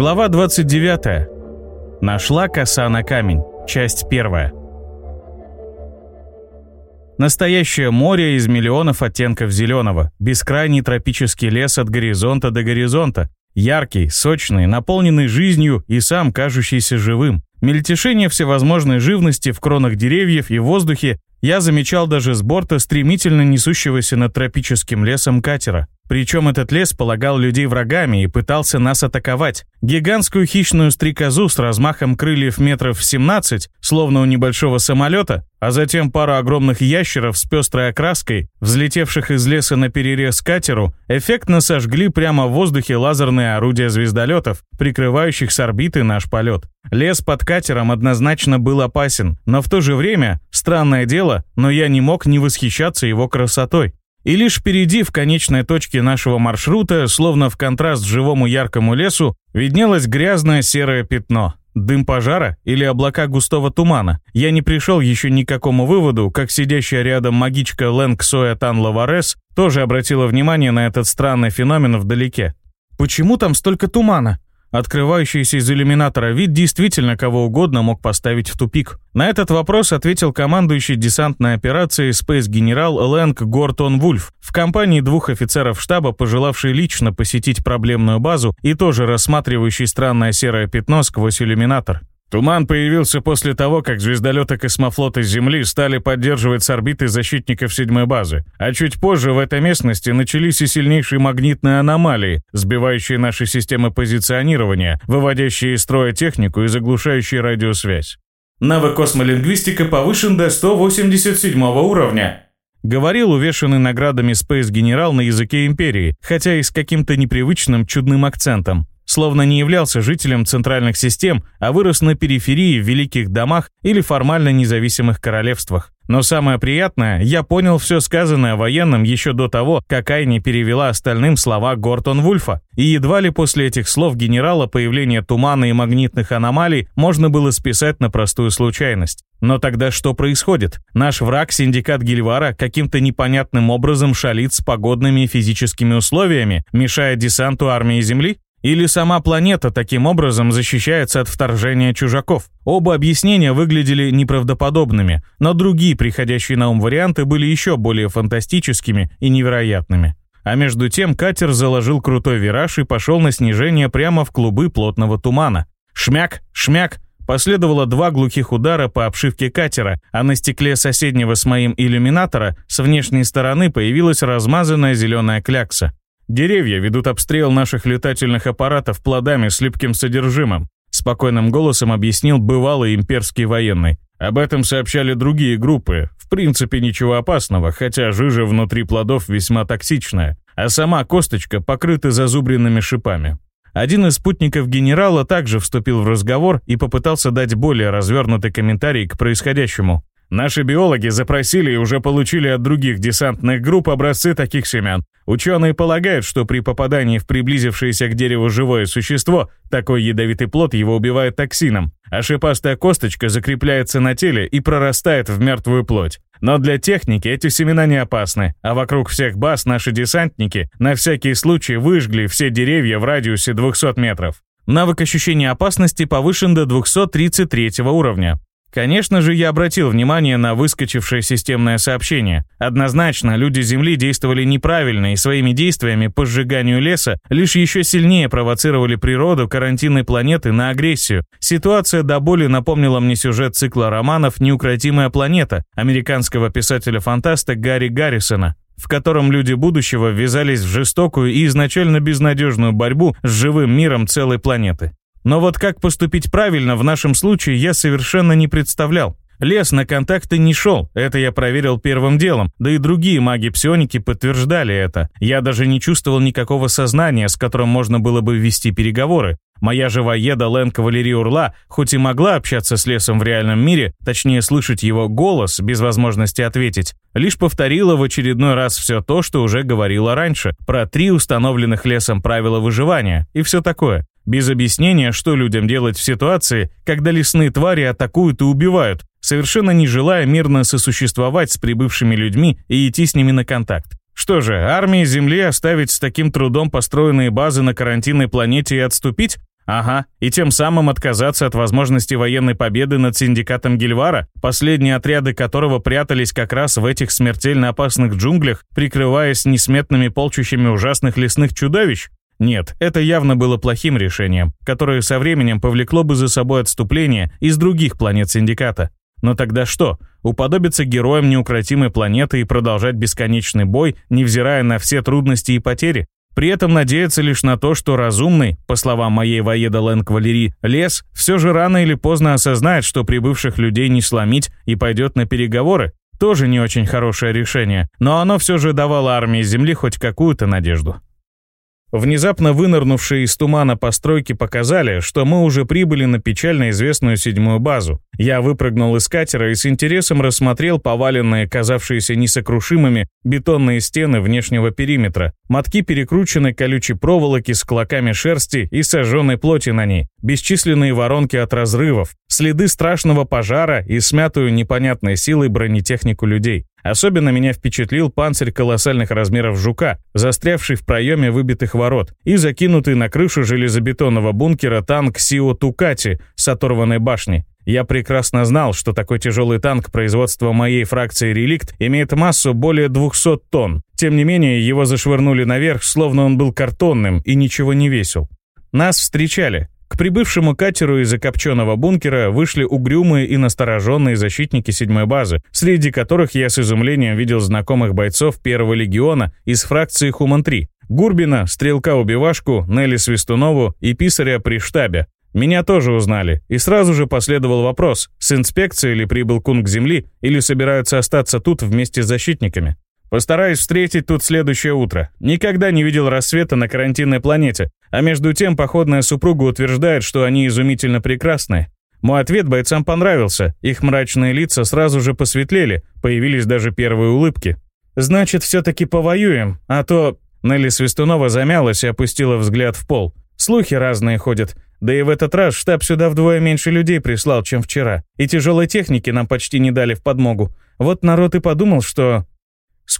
Глава 29. Нашла коса на камень. Часть первая. Настоящее море из миллионов оттенков зеленого, бескрайний тропический лес от горизонта до горизонта, яркий, сочный, наполненный жизнью и сам кажущийся живым. Мельтешение всевозможной живности в кронах деревьев и воздухе я замечал даже с борта стремительно несущегося над тропическим лесом катера. Причем этот лес полагал людей врагами и пытался нас атаковать. Гигантскую хищную стрекозу с размахом крыльев метров в 17, словно у небольшого самолета, а затем пару огромных ящеров с пестрой окраской, взлетевших из леса на перерез катеру, эффектно сожгли прямо в воздухе лазерные орудия звездолетов, прикрывающих с орбиты наш полет. Лес под катером однозначно был опасен, но в то же время, странное дело, но я не мог не восхищаться его красотой. И лишь впереди, в конечной точке нашего маршрута, словно в контраст живому яркому лесу, виднелось грязное серое пятно. Дым пожара или облака густого тумана? Я не пришел еще ни к какому выводу, как сидящая рядом магичка Лэнг Соя Тан Лаварес тоже обратила внимание на этот странный феномен вдалеке. «Почему там столько тумана?» Открывающийся из иллюминатора вид действительно кого угодно мог поставить в тупик. На этот вопрос ответил командующий десантной операцией спейс-генерал Лэнг Гортон Вульф в компании двух офицеров штаба, пожелавший лично посетить проблемную базу и тоже рассматривающий странное серое пятно сквозь иллюминатор. Туман появился после того, как звездолеты космофлота Земли стали поддерживать с орбиты защитников седьмой базы. А чуть позже в этой местности начались и сильнейшие магнитные аномалии, сбивающие наши системы позиционирования, выводящие из строя технику и заглушающие радиосвязь. Навык космолингвистика повышен до 187 уровня. Говорил увешанный наградами спейс-генерал на языке Империи, хотя и с каким-то непривычным чудным акцентом словно не являлся жителем центральных систем, а вырос на периферии в великих домах или формально независимых королевствах. Но самое приятное, я понял все сказанное военным еще до того, как Айни перевела остальным слова Гортон Вульфа. И едва ли после этих слов генерала появление тумана и магнитных аномалий можно было списать на простую случайность. Но тогда что происходит? Наш враг, синдикат Гильвара, каким-то непонятным образом шалит с погодными и физическими условиями, мешая десанту армии Земли? Или сама планета таким образом защищается от вторжения чужаков? Оба объяснения выглядели неправдоподобными, но другие приходящие на ум варианты были еще более фантастическими и невероятными. А между тем катер заложил крутой вираж и пошел на снижение прямо в клубы плотного тумана. Шмяк, шмяк, Последовало два глухих удара по обшивке катера, а на стекле соседнего с моим иллюминатора с внешней стороны появилась размазанная зеленая клякса. Деревья ведут обстрел наших летательных аппаратов плодами с липким содержимым», спокойным голосом объяснил бывалый имперский военный. Об этом сообщали другие группы. В принципе, ничего опасного, хотя жижа внутри плодов весьма токсичная, а сама косточка покрыта зазубренными шипами. Один из спутников генерала также вступил в разговор и попытался дать более развернутый комментарий к происходящему. Наши биологи запросили и уже получили от других десантных групп образцы таких семян. Ученые полагают, что при попадании в приблизившееся к дереву живое существо, такой ядовитый плод его убивает токсином, а шипастая косточка закрепляется на теле и прорастает в мертвую плоть. Но для техники эти семена не опасны, а вокруг всех баз наши десантники на всякий случай выжгли все деревья в радиусе 200 метров. Навык ощущения опасности повышен до 233 уровня. Конечно же, я обратил внимание на выскочившее системное сообщение. Однозначно, люди Земли действовали неправильно и своими действиями по сжиганию леса лишь еще сильнее провоцировали природу карантинной планеты на агрессию. Ситуация до боли напомнила мне сюжет цикла романов «Неукротимая планета» американского писателя-фантаста Гарри Гаррисона в котором люди будущего ввязались в жестокую и изначально безнадежную борьбу с живым миром целой планеты. Но вот как поступить правильно в нашем случае я совершенно не представлял. Лес на контакты не шел, это я проверил первым делом, да и другие маги-псионики подтверждали это. Я даже не чувствовал никакого сознания, с которым можно было бы вести переговоры. Моя живоеда Лэн Кавалерия Урла, хоть и могла общаться с лесом в реальном мире, точнее слышать его голос без возможности ответить, лишь повторила в очередной раз все то, что уже говорила раньше, про три установленных лесом правила выживания и все такое без объяснения, что людям делать в ситуации, когда лесные твари атакуют и убивают, совершенно не желая мирно сосуществовать с прибывшими людьми и идти с ними на контакт. Что же, армии Земли оставить с таким трудом построенные базы на карантинной планете и отступить? Ага, и тем самым отказаться от возможности военной победы над синдикатом Гильвара, последние отряды которого прятались как раз в этих смертельно опасных джунглях, прикрываясь несметными полчищами ужасных лесных чудовищ? Нет, это явно было плохим решением, которое со временем повлекло бы за собой отступление из других планет синдиката. Но тогда что? Уподобиться героям неукротимой планеты и продолжать бесконечный бой, невзирая на все трудности и потери? При этом надеяться лишь на то, что разумный, по словам моей воеда Лэнг Валерии, лес все же рано или поздно осознает, что прибывших людей не сломить и пойдет на переговоры, тоже не очень хорошее решение, но оно все же давало армии Земли хоть какую-то надежду. Внезапно вынырнувшие из тумана постройки показали, что мы уже прибыли на печально известную седьмую базу. Я выпрыгнул из катера и с интересом рассмотрел поваленные, казавшиеся несокрушимыми, бетонные стены внешнего периметра, мотки перекрученной колючей проволоки с клоками шерсти и сожженной плоти на ней, бесчисленные воронки от разрывов, следы страшного пожара и смятую непонятной силой бронетехнику людей. Особенно меня впечатлил панцирь колоссальных размеров жука, застрявший в проеме выбитых ворот, и закинутый на крышу железобетонного бункера танк Сио Тукати с оторванной башней. Я прекрасно знал, что такой тяжелый танк производства моей фракции «Реликт» имеет массу более 200 тонн. Тем не менее, его зашвырнули наверх, словно он был картонным и ничего не весил. Нас встречали. К прибывшему катеру из закопченного бункера вышли угрюмые и настороженные защитники седьмой базы, среди которых я с изумлением видел знакомых бойцов первого легиона из фракции Хуман-3, Гурбина, Стрелка-убивашку, Нелли Свистунову и Писаря при штабе. Меня тоже узнали, и сразу же последовал вопрос, с инспекцией ли прибыл кунг Земли или собираются остаться тут вместе с защитниками. Постараюсь встретить тут следующее утро. Никогда не видел рассвета на карантинной планете, а между тем походная супруга утверждает, что они изумительно прекрасны. Мой ответ бойцам понравился, их мрачные лица сразу же посветлели, появились даже первые улыбки. «Значит, все-таки повоюем, а то...» Нелли Свистунова замялась и опустила взгляд в пол. «Слухи разные ходят. Да и в этот раз штаб сюда вдвое меньше людей прислал, чем вчера. И тяжелой техники нам почти не дали в подмогу. Вот народ и подумал, что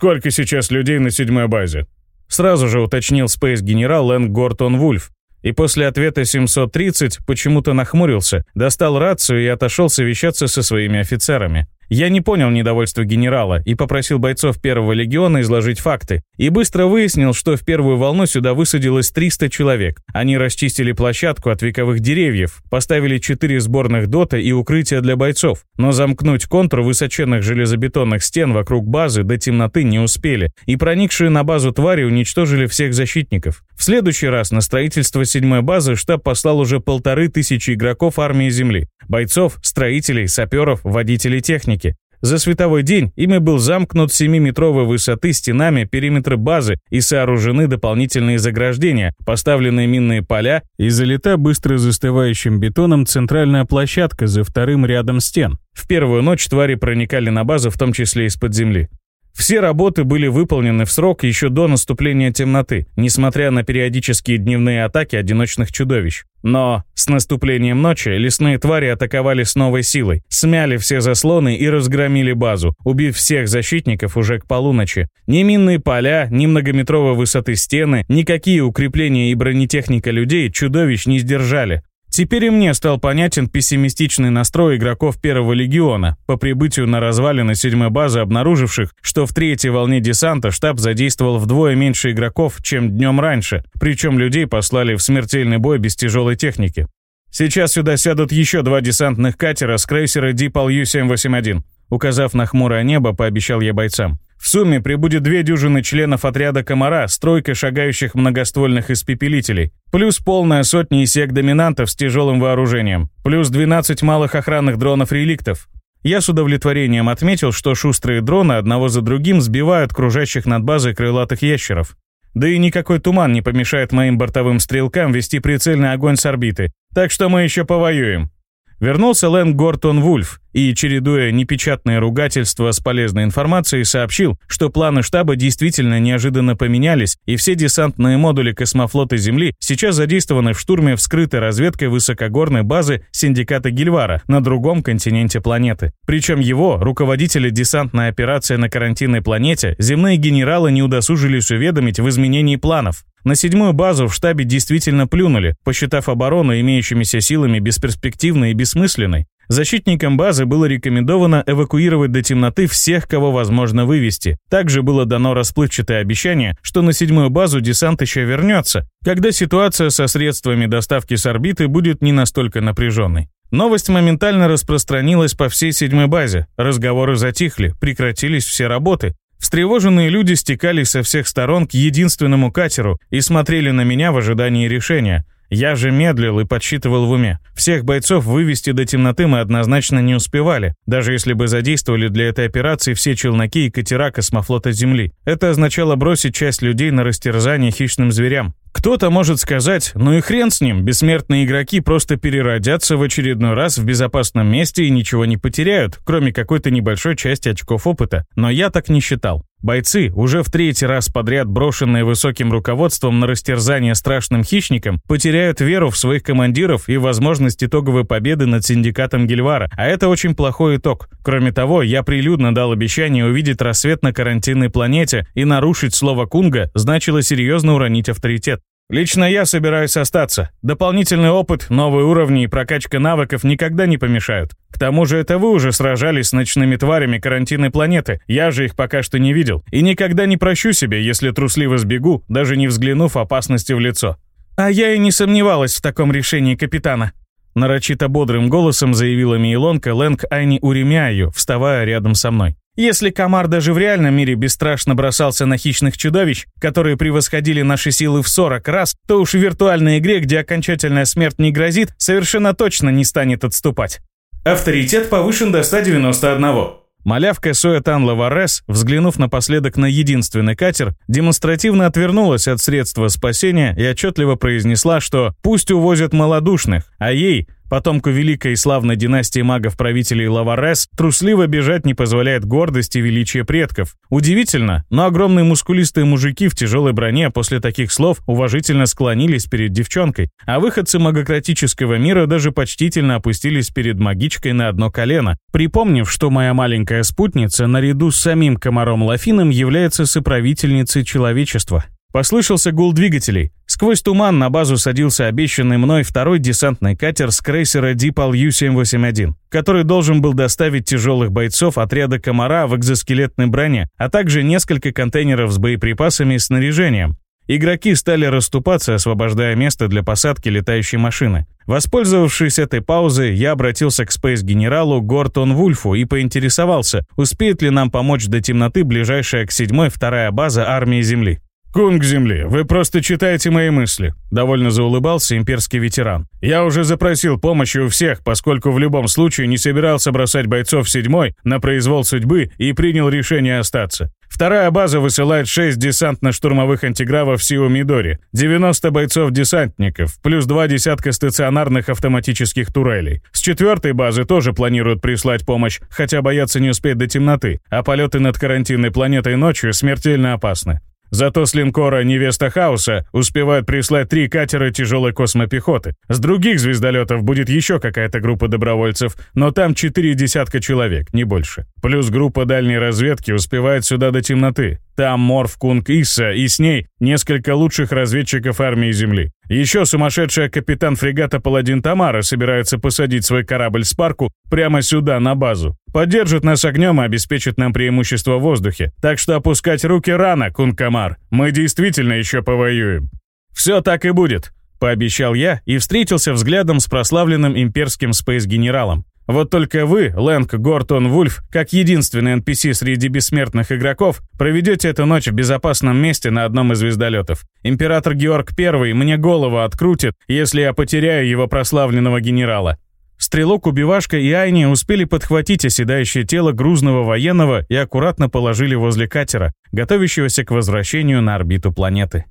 «Сколько сейчас людей на седьмой базе?» Сразу же уточнил спейс-генерал Лэнг Гортон Вульф. И после ответа 730 почему-то нахмурился, достал рацию и отошел совещаться со своими офицерами. Я не понял недовольства генерала и попросил бойцов первого легиона изложить факты. И быстро выяснил, что в первую волну сюда высадилось 300 человек. Они расчистили площадку от вековых деревьев, поставили 4 сборных дота и укрытия для бойцов. Но замкнуть контур высоченных железобетонных стен вокруг базы до темноты не успели. И проникшие на базу твари уничтожили всех защитников. В следующий раз на строительство седьмой базы штаб послал уже полторы тысячи игроков армии Земли. Бойцов, строителей, саперов, водителей техники. За световой день ими был замкнут 7-метровой высоты стенами периметры базы и сооружены дополнительные заграждения, поставленные минные поля и залита быстро застывающим бетоном центральная площадка за вторым рядом стен. В первую ночь твари проникали на базу, в том числе из-под земли. Все работы были выполнены в срок еще до наступления темноты, несмотря на периодические дневные атаки одиночных чудовищ. Но с наступлением ночи лесные твари атаковали с новой силой, смяли все заслоны и разгромили базу, убив всех защитников уже к полуночи. Ни минные поля, ни многометровой высоты стены, никакие укрепления и бронетехника людей чудовищ не сдержали. Теперь и мне стал понятен пессимистичный настрой игроков Первого Легиона, по прибытию на развалины седьмой базы обнаруживших, что в третьей волне десанта штаб задействовал вдвое меньше игроков, чем днем раньше, причем людей послали в смертельный бой без тяжелой техники. Сейчас сюда сядут еще два десантных катера с крейсера Дипал Ю-781. Указав на хмурое небо, пообещал я бойцам. В сумме прибудет две дюжины членов отряда «Комара» с тройкой шагающих многоствольных испепелителей, плюс полная сотня исек-доминантов с тяжелым вооружением, плюс 12 малых охранных дронов-реликтов. Я с удовлетворением отметил, что шустрые дроны одного за другим сбивают кружащих над базой крылатых ящеров. Да и никакой туман не помешает моим бортовым стрелкам вести прицельный огонь с орбиты, так что мы еще повоюем. Вернулся Лэн Гортон Вульф и, чередуя непечатные ругательства с полезной информацией, сообщил, что планы штаба действительно неожиданно поменялись, и все десантные модули космофлота Земли сейчас задействованы в штурме вскрытой разведкой высокогорной базы синдиката Гильвара на другом континенте планеты. Причем его, руководители десантной операции на карантинной планете, земные генералы не удосужились уведомить в изменении планов. На седьмую базу в штабе действительно плюнули, посчитав оборону имеющимися силами бесперспективной и бессмысленной. Защитникам базы было рекомендовано эвакуировать до темноты всех, кого возможно вывести. Также было дано расплывчатое обещание, что на седьмую базу десант еще вернется, когда ситуация со средствами доставки с орбиты будет не настолько напряженной. Новость моментально распространилась по всей седьмой базе. Разговоры затихли, прекратились все работы. Встревоженные люди стекались со всех сторон к единственному катеру и смотрели на меня в ожидании решения. Я же медлил и подсчитывал в уме. Всех бойцов вывести до темноты мы однозначно не успевали, даже если бы задействовали для этой операции все челноки и катера космофлота Земли. Это означало бросить часть людей на растерзание хищным зверям. Кто-то может сказать, ну и хрен с ним, бессмертные игроки просто переродятся в очередной раз в безопасном месте и ничего не потеряют, кроме какой-то небольшой части очков опыта. Но я так не считал. Бойцы, уже в третий раз подряд брошенные высоким руководством на растерзание страшным хищникам, потеряют веру в своих командиров и возможность итоговой победы над синдикатом Гильвара, а это очень плохой итог. Кроме того, я прилюдно дал обещание увидеть рассвет на карантинной планете, и нарушить слово Кунга значило серьезно уронить авторитет. Лично я собираюсь остаться. Дополнительный опыт, новые уровни и прокачка навыков никогда не помешают. К тому же это вы уже сражались с ночными тварями карантинной планеты, я же их пока что не видел. И никогда не прощу себе, если трусливо сбегу, даже не взглянув опасности в лицо. А я и не сомневалась в таком решении капитана. Нарочито бодрым голосом заявила Мейлонка Лэнг Айни Уремяю, вставая рядом со мной. Если комар даже в реальном мире бесстрашно бросался на хищных чудовищ, которые превосходили наши силы в 40 раз, то уж в виртуальной игре, где окончательная смерть не грозит, совершенно точно не станет отступать. Авторитет повышен до 191. Малявка Соэтан Лаварес, взглянув напоследок на единственный катер, демонстративно отвернулась от средства спасения и отчетливо произнесла, что «пусть увозят малодушных», а ей – Потомку великой и славной династии магов-правителей Лаварес трусливо бежать не позволяет гордость и величие предков. Удивительно, но огромные мускулистые мужики в тяжелой броне после таких слов уважительно склонились перед девчонкой, а выходцы магократического мира даже почтительно опустились перед магичкой на одно колено, припомнив, что моя маленькая спутница наряду с самим комаром Лафином является соправительницей человечества. Послышался гул двигателей. Сквозь туман на базу садился обещанный мной второй десантный катер с крейсера Дипал Ю-781, который должен был доставить тяжелых бойцов отряда «Комара» в экзоскелетной броне, а также несколько контейнеров с боеприпасами и снаряжением. Игроки стали расступаться, освобождая место для посадки летающей машины. Воспользовавшись этой паузой, я обратился к спейс-генералу Гортон Вульфу и поинтересовался, успеет ли нам помочь до темноты ближайшая к седьмой вторая база армии Земли. «Кунг Земли, вы просто читаете мои мысли», — довольно заулыбался имперский ветеран. «Я уже запросил помощи у всех, поскольку в любом случае не собирался бросать бойцов седьмой на произвол судьбы и принял решение остаться. Вторая база высылает 6 десантно-штурмовых антигравов Сиу Мидори, 90 бойцов-десантников, плюс два десятка стационарных автоматических турелей. С четвертой базы тоже планируют прислать помощь, хотя боятся не успеть до темноты, а полеты над карантинной планетой ночью смертельно опасны. Зато с линкора «Невеста Хаоса» успевают прислать три катера тяжелой космопехоты. С других звездолетов будет еще какая-то группа добровольцев, но там четыре десятка человек, не больше. Плюс группа дальней разведки успевает сюда до темноты. Там Морф Кунг Исса и с ней несколько лучших разведчиков армии Земли. Еще сумасшедшая капитан фрегата Паладин Тамара собирается посадить свой корабль Спарку прямо сюда, на базу. Поддержит нас огнем и обеспечит нам преимущество в воздухе. Так что опускать руки рано, Кунг Камар. Мы действительно еще повоюем. Все так и будет, пообещал я и встретился взглядом с прославленным имперским спейс-генералом. Вот только вы, Лэнг Гортон Вульф, как единственный NPC среди бессмертных игроков, проведете эту ночь в безопасном месте на одном из звездолетов. Император Георг I мне голову открутит, если я потеряю его прославленного генерала. Стрелок, убивашка и Айни успели подхватить оседающее тело грузного военного и аккуратно положили возле катера, готовящегося к возвращению на орбиту планеты.